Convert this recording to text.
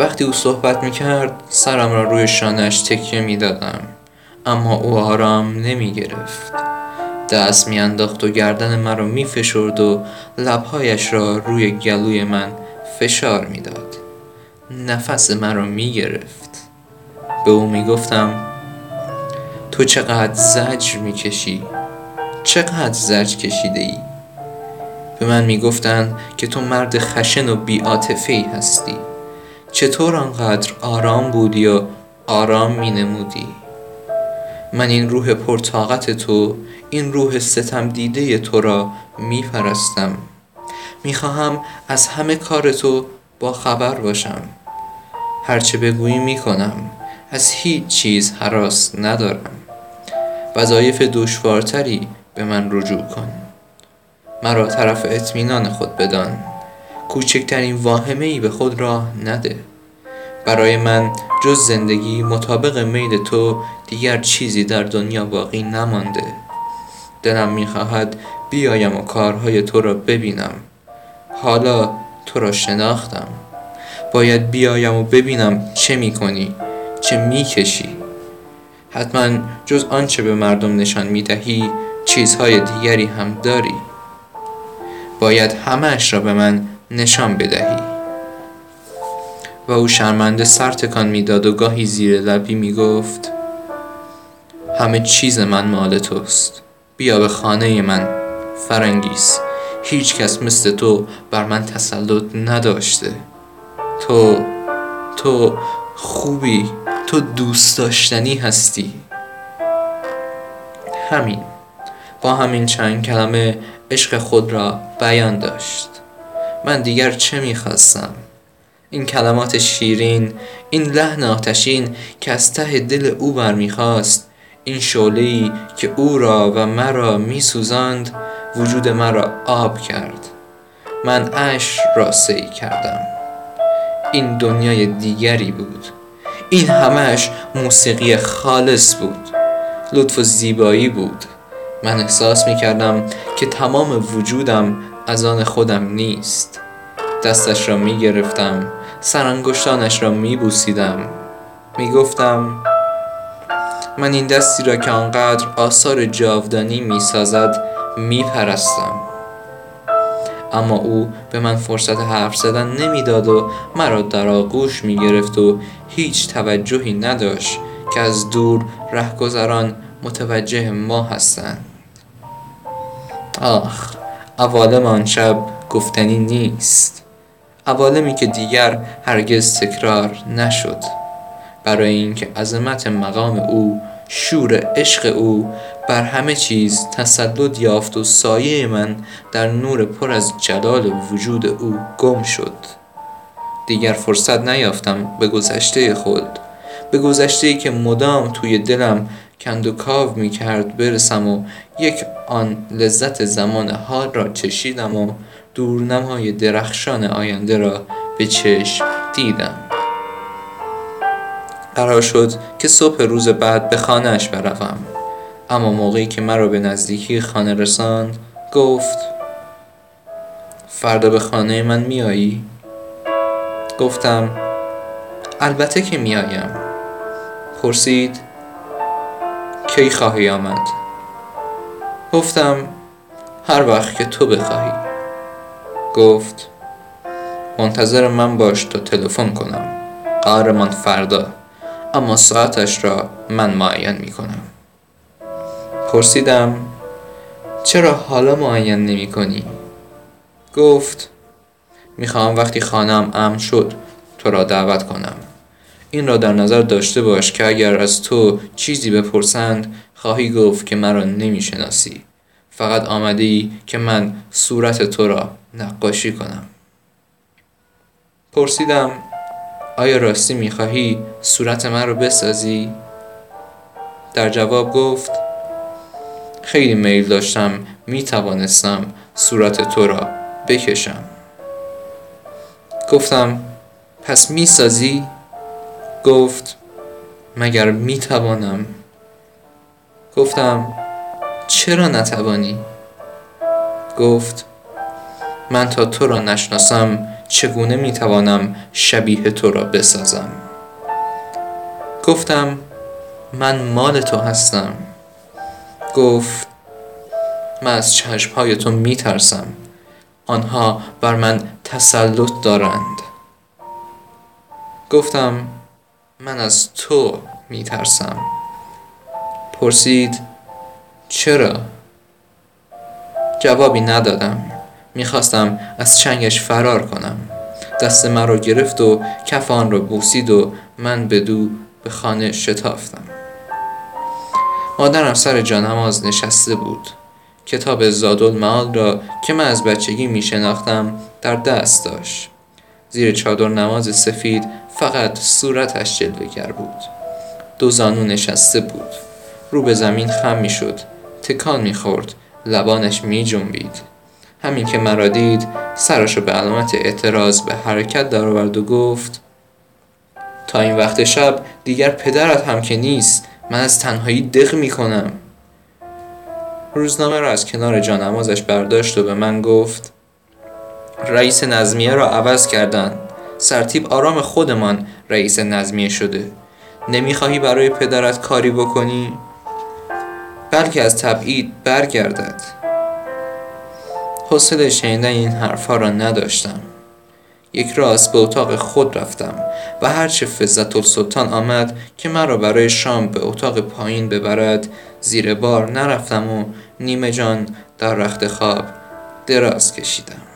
وقتی او صحبت می‌کرد سرم را روی شانش تکیه می‌دادم اما او آرام نمی گرفت دست میانداخت و گردن مرا میفشرد و لبهایش را روی گلوی من فشار می‌داد. نفس مرا می‌گرفت. به او می‌گفتم تو چقدر زجر می‌کشی چقدر زجر کشیده ای به من می‌گفتند که تو مرد خشن و بیعاطفه هستی. چطور آنقدر آرام بودی و آرام می نمودی من این روح پرتاقت تو این روح ستم دیده تو را می پرستم می خواهم از همه کار تو با خبر باشم. هرچه بگویی می کنم از هیچ چیز حراس ندارم. وظایف دشوارتری به من رجوع کن. مرا طرف اطمینان خود بدان. کوچکترین واهمه ای به خود راه نده. برای من جز زندگی مطابق میل تو دیگر چیزی در دنیا باقی نمانده. دلم می‌خواهد بیایم و کارهای تو را ببینم. حالا تو را شناختم. باید بیایم و ببینم چه می‌کنی چه می‌کشی. حتما جز آنچه به مردم نشان می‌دهی چیزهای دیگری هم داری. باید همهاش را به من نشان بدهی. و او شرمنده سر تکان می‌داد و گاهی زیر لبی می‌گفت همه چیز من مال توست. بیا به خانه من فرنگیس. هیچ کس مثل تو بر من تسلط نداشته. تو تو خوبی تو دوست داشتنی هستی. همین. با همین چند کلمه عشق خود را بیان داشت. من دیگر چه می‌خواستم؟ این کلمات شیرین این لحن آتشین که از ته دل او برمیخواست این شعله که او را و مرا میسوزاند وجود مرا آب کرد. من اش را سی کردم. این دنیای دیگری بود. این همش موسیقی خالص بود. لطف و زیبایی بود. من احساس می کردم که تمام وجودم از آن خودم نیست. دستش را می گرفتم سرانگشتانش را می بوسیدم. می گفتم من این دستی را که آنقدر آثار جاودانی می سازد می پرستم. اما او به من فرصت حرف زدن نمی‌داد و مرا در آغوش می گرفت و هیچ توجهی نداشت که از دور رهگذران متوجه ما هستند. آخ عوالم آن شب گفتنی نیست. عوالمی که دیگر هرگز تکرار نشد. برای اینکه عظمت مقام او شور عشق او بر همه چیز تسلط یافت و سایه من در نور پر از جلال وجود او گم شد. دیگر فرصت نیافتم به گذشته خود به گذشته که مدام توی دلم کند و کاو می کرد برسم و یک آن لذت زمان حال را چشیدم و دورنمای درخشان آینده را به چشم دیدم. قرار شد که صبح روز بعد به خانهاش بروم. اما موقعی که مرا به نزدیکی خانه رساند گفت فردا به خانه من میایی؟ گفتم البته که میایم پرسید کی خواهی آمد؟ گفتم هر وقت که تو بخواهی. گفت منتظر من باش تا تلفن کنم. قرارمان فردا. اما ساعتش را من معین می کنم پرسیدم چرا حالا معین نمی کنی؟ گفت می‌خواهم وقتی خانم امن شد تو را دعوت کنم. این را در نظر داشته باش که اگر از تو چیزی بپرسند خواهی گفت که مرا نمی‌شناسی فقط آمده ای که من صورت تو را نقاشی کنم پرسیدم آیا راستی می‌خواهی صورت من را بسازی؟ در جواب گفت خیلی میل داشتم می‌توانستم صورت تو را بکشم گفتم پس می‌سازی؟ گفت مگر می‌توانم؟ گفتم چرا نتوانی؟ گفت من تا تو را نشناسم چگونه می‌توانم شبیه تو را بسازم؟ گفتم من مال تو هستم. گفت من از چشمهای تو میترسم. آنها بر من تسلط دارند. گفتم من از تو میترسم. پرسید چرا؟ جوابی ندادم. می‌خواستم از چنگش فرار کنم. دست مرا گرفت و کف آن را بوسید و من به دو به خانه شتافتم. مادرم سر جانماز نشسته بود. کتاب زادالمعاد را که من از بچگی می شناختم در دست داشت. زیر چادر نماز سفید فقط صورتش جلوگر بود. دو زانو نشسته بود. رو به زمین خم می شد تکان می خورد لبانش می جنبید همین که مرا دید سرش به علامت اعتراض به حرکت درآورد و گفت تا این وقت شب دیگر پدرت هم که نیست من از تنهایی دق می کنم روزنامه را از کنار جانمازش برداشت و به من گفت رئیس نظمیه را عوض کردن سرتیب آرام خودمان رئیس نظمیه شده. نمی‌خواهی برای پدرت کاری بکنی؟ بلکه از تبعید برگردد. حوصله شنیدن این حرفها را نداشتم. یک راست به اتاق خود رفتم و هرچه فزت السلطان آمد که مرا برای شام به اتاق پایین ببرد زیر بار نرفتم و نیمه جان در رخت خواب دراز کشیدم.